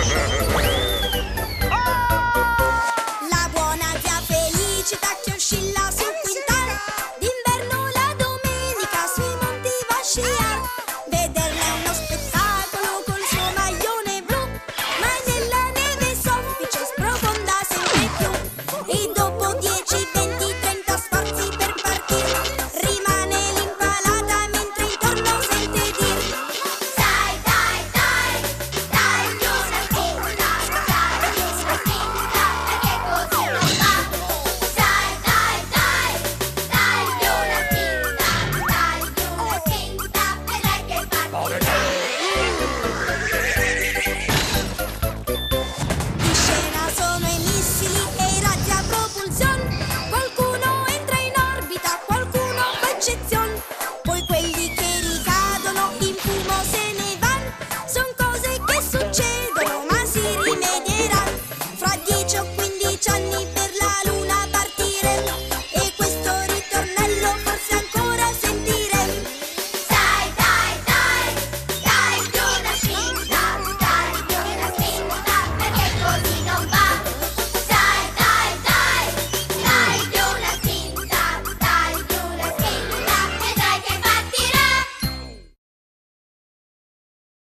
Música muy.